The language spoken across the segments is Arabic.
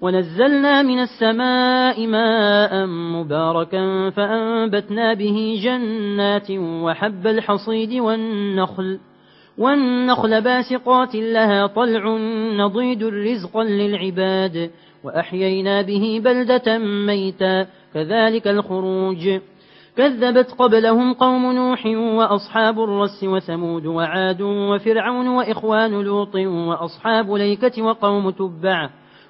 ونزلنا من السماء ماء مباركا فأنبتنا به جنات وحب الحصيد والنخل والنخل باسقات لها طلع نضيد رزقا للعباد وأحيينا به بلدة ميتا كذلك الخروج كذبت قبلهم قوم نوح وأصحاب الرس وثمود وعاد وفرعون وإخوان لوط وأصحاب ليكة وقوم تبع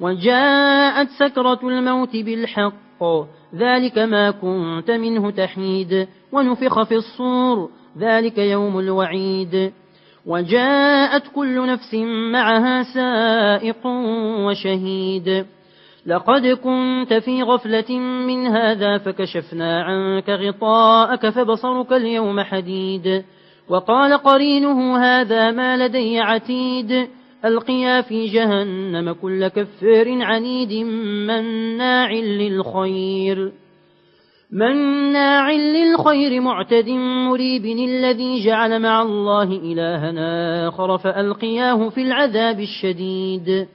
وجاءت سكرة الموت بالحق. ذلك ما كنت منه تحيد. ونفخ في الصور. ذلك يوم الوعيد. وجاءت كل نفس معها سائق وشهيد. لقد كنت في غفلة من هذا فكشفنا عنك غطاءك فبصرك اليوم حديد. وقال قرينه هذا ما لدي عتيد. ألقيا في جهنم كل كفر عنيد مناع للخير. مناع للخير معتد مريب الذي جعل مع الله إلهنا آخر فألقياه في العذاب الشديد.